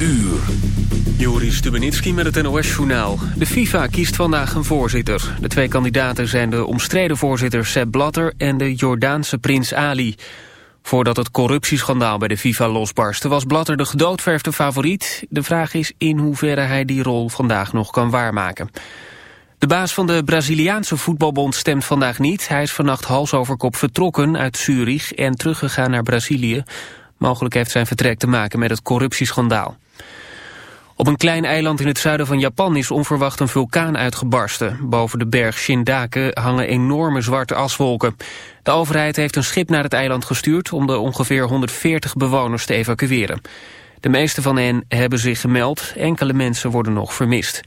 uur. Joris Stubenitski met het NOS-journaal. De FIFA kiest vandaag een voorzitter. De twee kandidaten zijn de omstreden voorzitter Sepp Blatter... en de Jordaanse prins Ali. Voordat het corruptieschandaal bij de FIFA losbarstte... was Blatter de gedoodverfde favoriet. De vraag is in hoeverre hij die rol vandaag nog kan waarmaken. De baas van de Braziliaanse voetbalbond stemt vandaag niet. Hij is vannacht hals over kop vertrokken uit Zurich... en teruggegaan naar Brazilië... Mogelijk heeft zijn vertrek te maken met het corruptieschandaal. Op een klein eiland in het zuiden van Japan is onverwacht een vulkaan uitgebarsten. Boven de berg Shindake hangen enorme zwarte aswolken. De overheid heeft een schip naar het eiland gestuurd om de ongeveer 140 bewoners te evacueren. De meeste van hen hebben zich gemeld, enkele mensen worden nog vermist.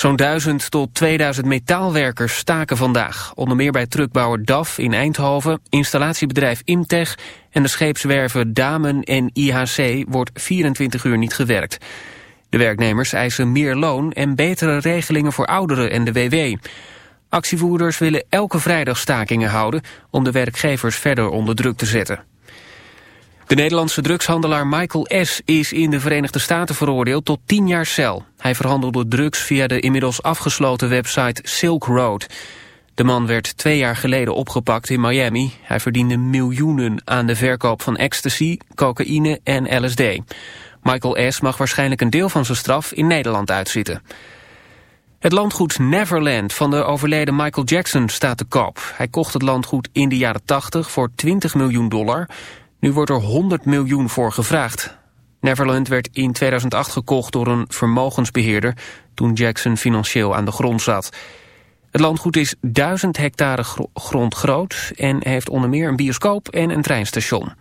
Zo'n 1000 tot 2000 metaalwerkers staken vandaag. Onder meer bij truckbouwer DAF in Eindhoven, installatiebedrijf Imtech... en de scheepswerven Damen en IHC wordt 24 uur niet gewerkt. De werknemers eisen meer loon en betere regelingen voor ouderen en de WW. Actievoerders willen elke vrijdag stakingen houden... om de werkgevers verder onder druk te zetten. De Nederlandse drugshandelaar Michael S. is in de Verenigde Staten veroordeeld tot 10 jaar cel. Hij verhandelde drugs via de inmiddels afgesloten website Silk Road. De man werd twee jaar geleden opgepakt in Miami. Hij verdiende miljoenen aan de verkoop van ecstasy, cocaïne en LSD. Michael S. mag waarschijnlijk een deel van zijn straf in Nederland uitzitten. Het landgoed Neverland van de overleden Michael Jackson staat te koop. Hij kocht het landgoed in de jaren 80 voor 20 miljoen dollar... Nu wordt er 100 miljoen voor gevraagd. Neverland werd in 2008 gekocht door een vermogensbeheerder... toen Jackson financieel aan de grond zat. Het landgoed is 1000 hectare grond groot... en heeft onder meer een bioscoop en een treinstation.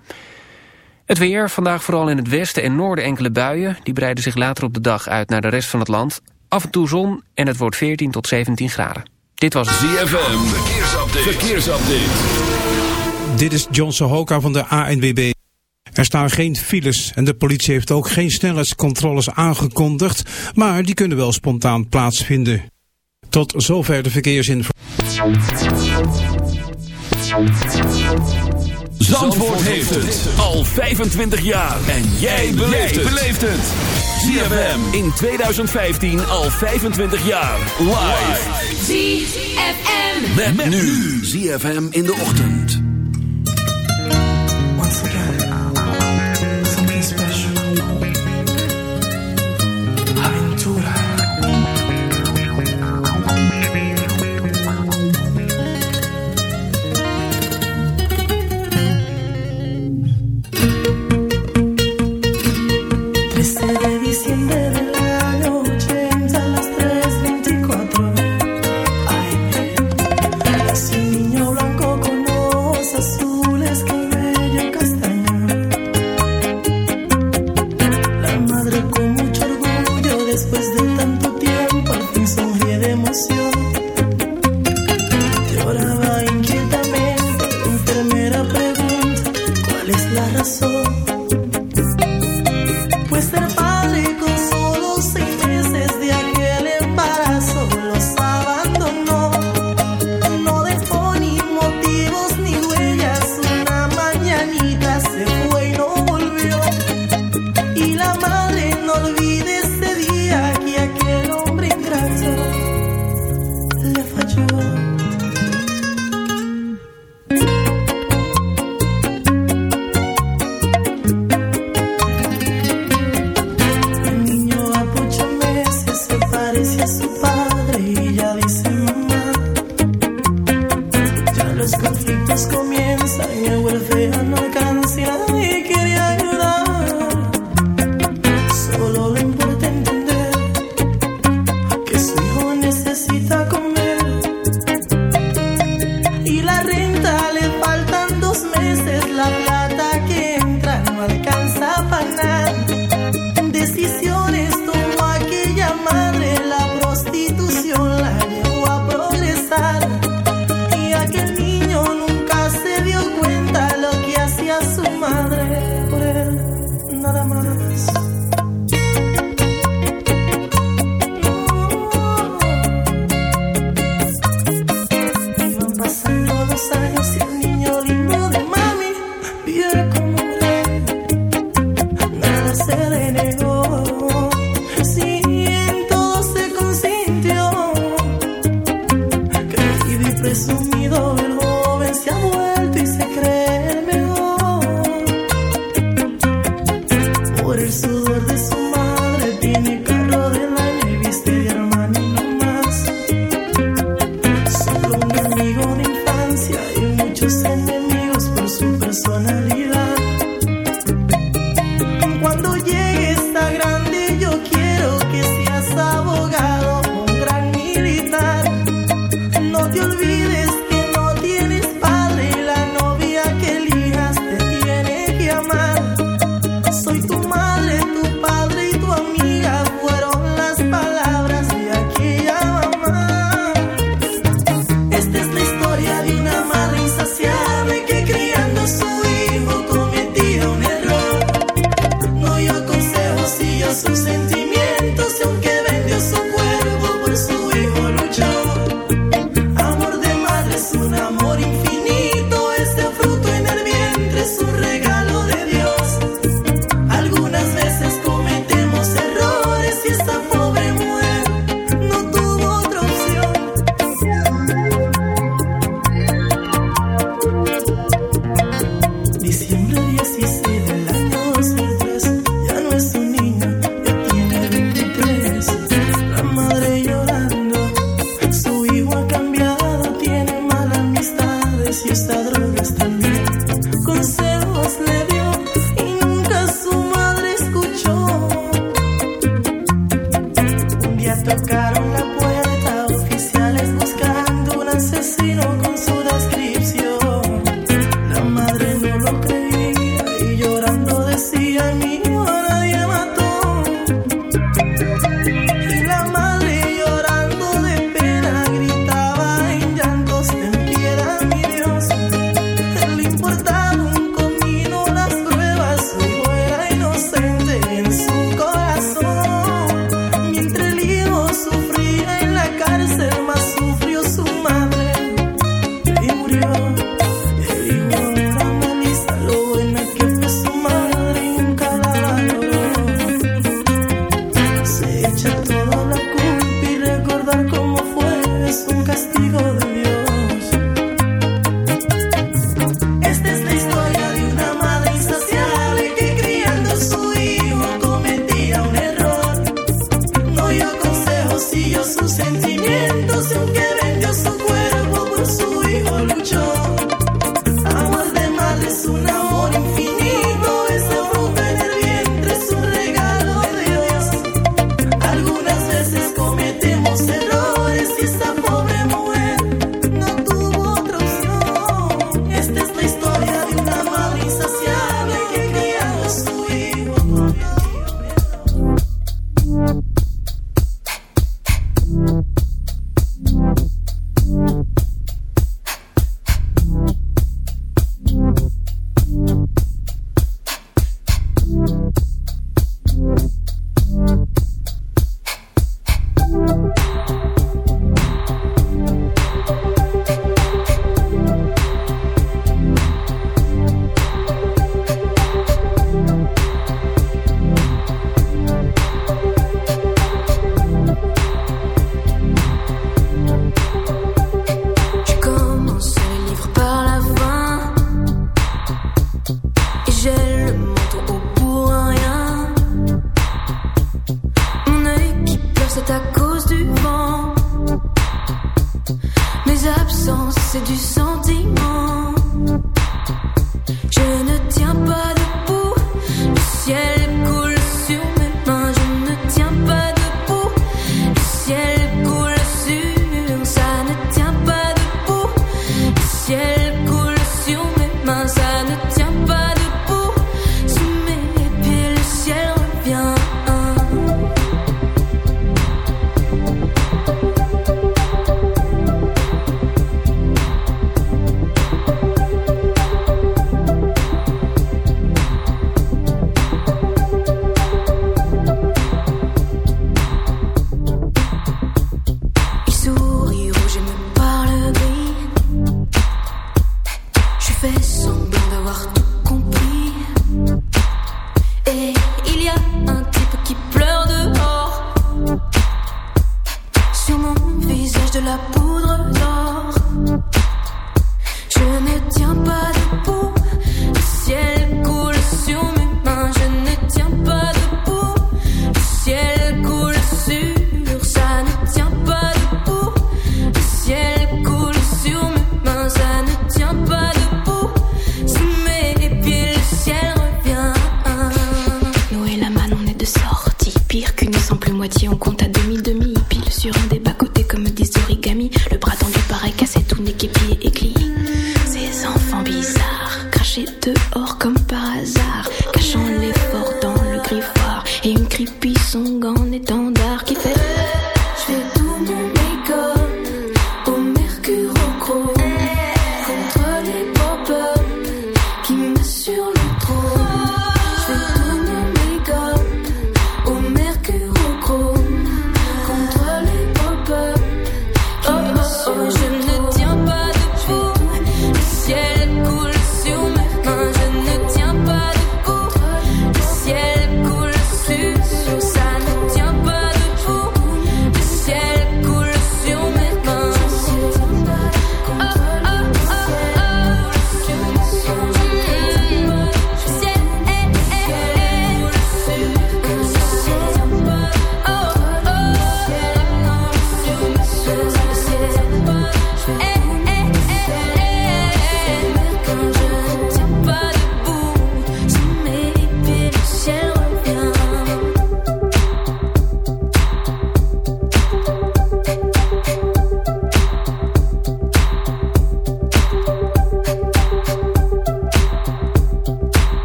Het weer, vandaag vooral in het westen en noorden enkele buien... die breiden zich later op de dag uit naar de rest van het land. Af en toe zon en het wordt 14 tot 17 graden. Dit was ZFM, verkeersupdate. verkeersupdate. Dit is John Sohoka van de ANWB. Er staan geen files en de politie heeft ook geen snelheidscontroles aangekondigd, maar die kunnen wel spontaan plaatsvinden. Tot zover de verkeersinformatie. Zandvoort heeft het al 25 jaar en jij beleeft het. ZFM in 2015 al 25 jaar live. ZFM Met, met nu ZFM in de ochtend.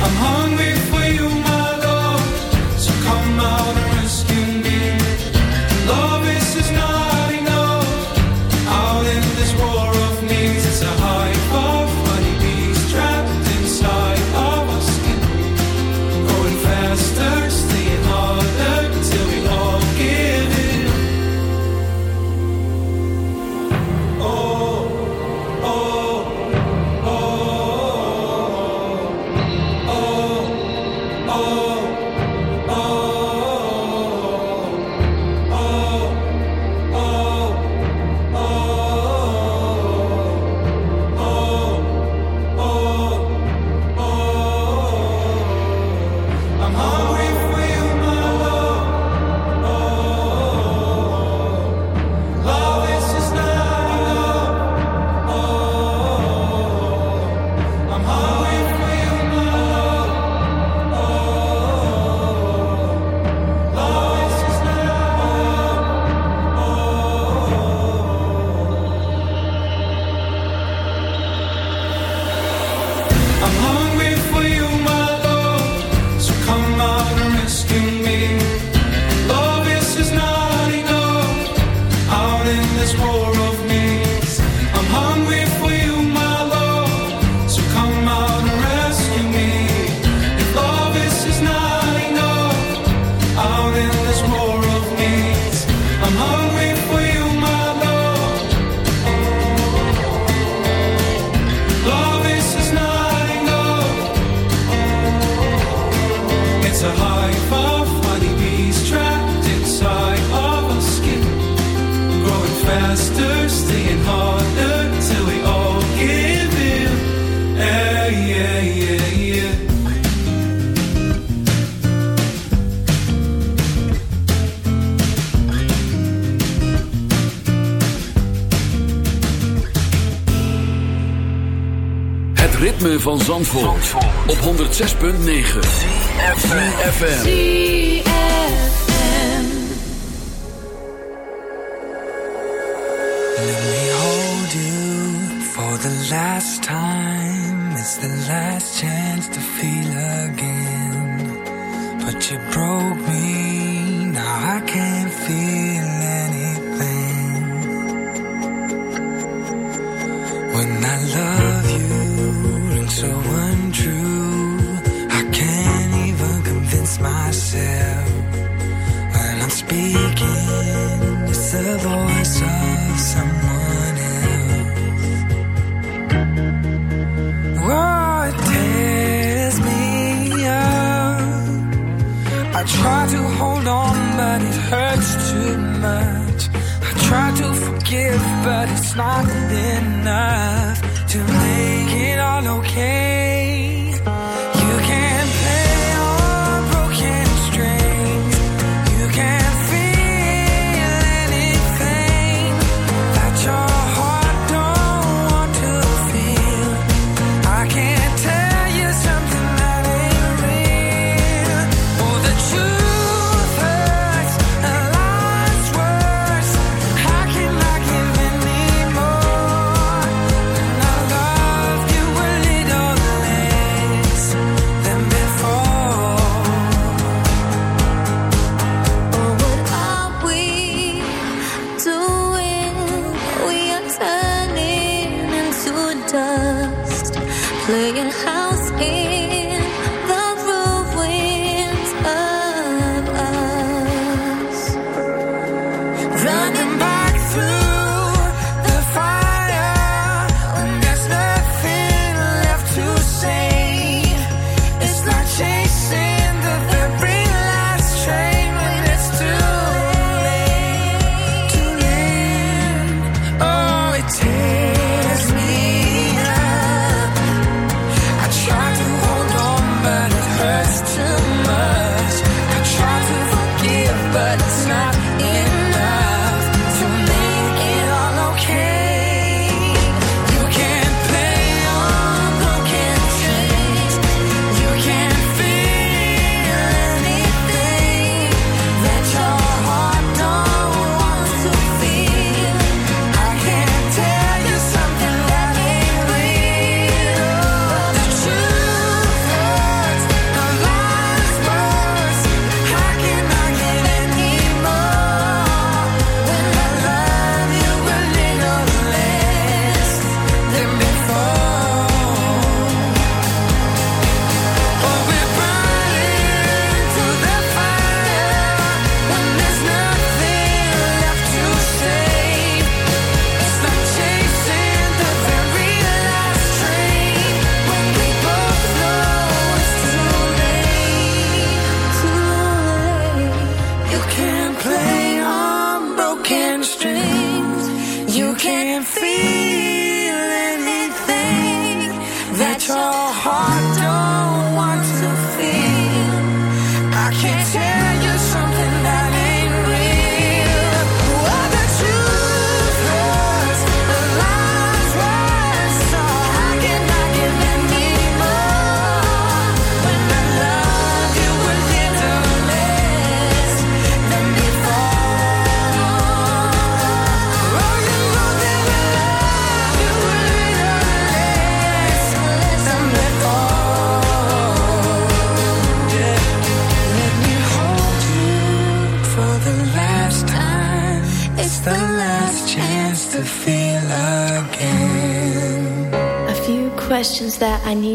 I'm 106.9 FM. But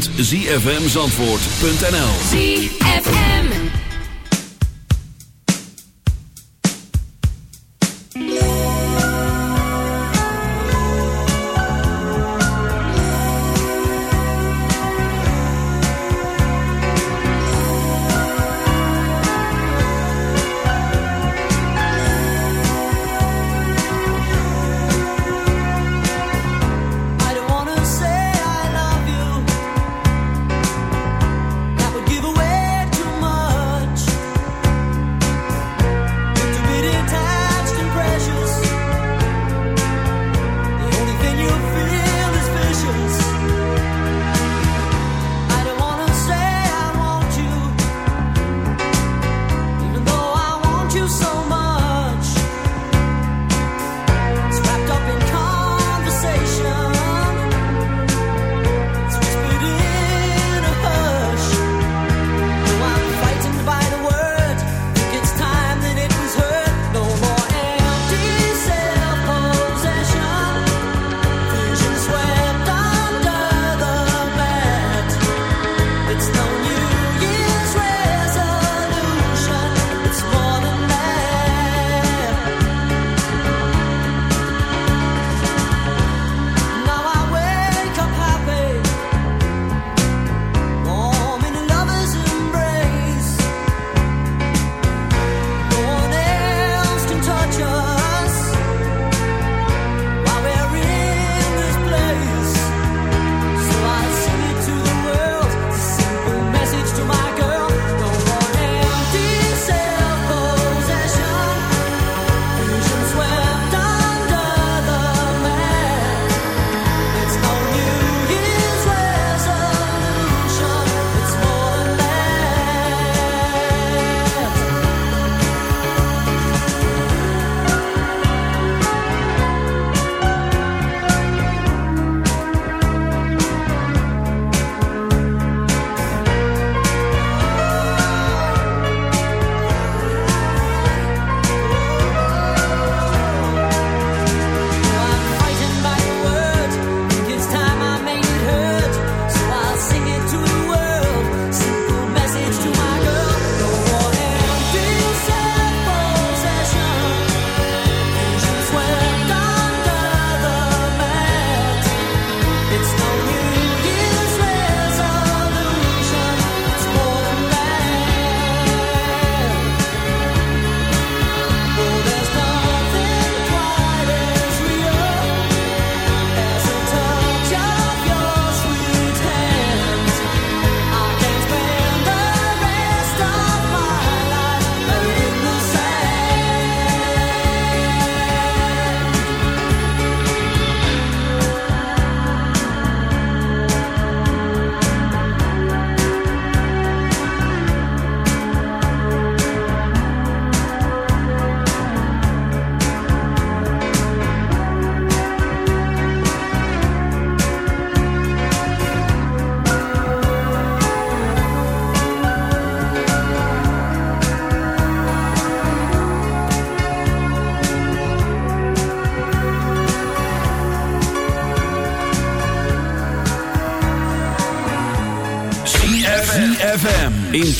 www.zfmzandvoort.nl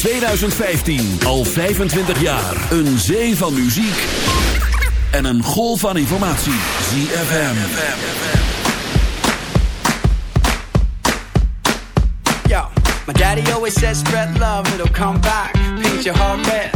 2015 al 25 jaar. Een zee van muziek en een golf van informatie. ZFM. Yo, my daddy always says spread love, it'll come back. Paint your heart red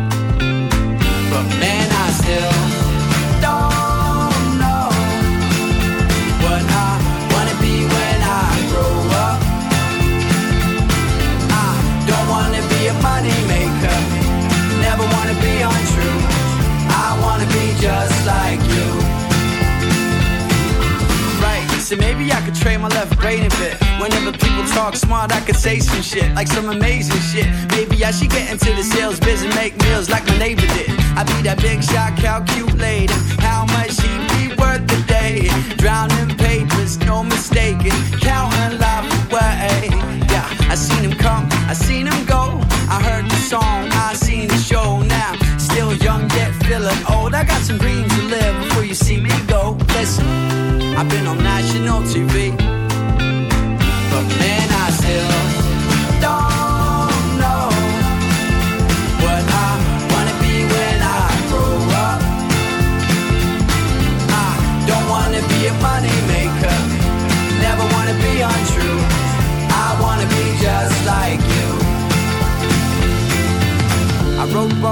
but man, I still don't know what I wanna be when I grow up. I don't wanna be a money maker, never wanna be untrue. I wanna be just like you. Right, said maybe I could trade my left brain a bit. Whenever people talk smart, I could say some shit, like some amazing shit. Maybe I should get into the sales biz and make meals like my neighbor did. I be that big shot, calculating how much he'd be worth a day. Drowning papers, no mistaking, counting life away. Yeah, I seen him come, I seen him go. I heard the song, I seen the show. Now, still young yet feeling old. I got some dreams to live before you see me go. Listen, I've been on national TV, but man, I still don't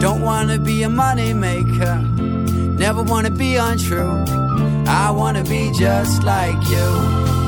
Don't wanna be a money maker. Never wanna be untrue. I wanna be just like you.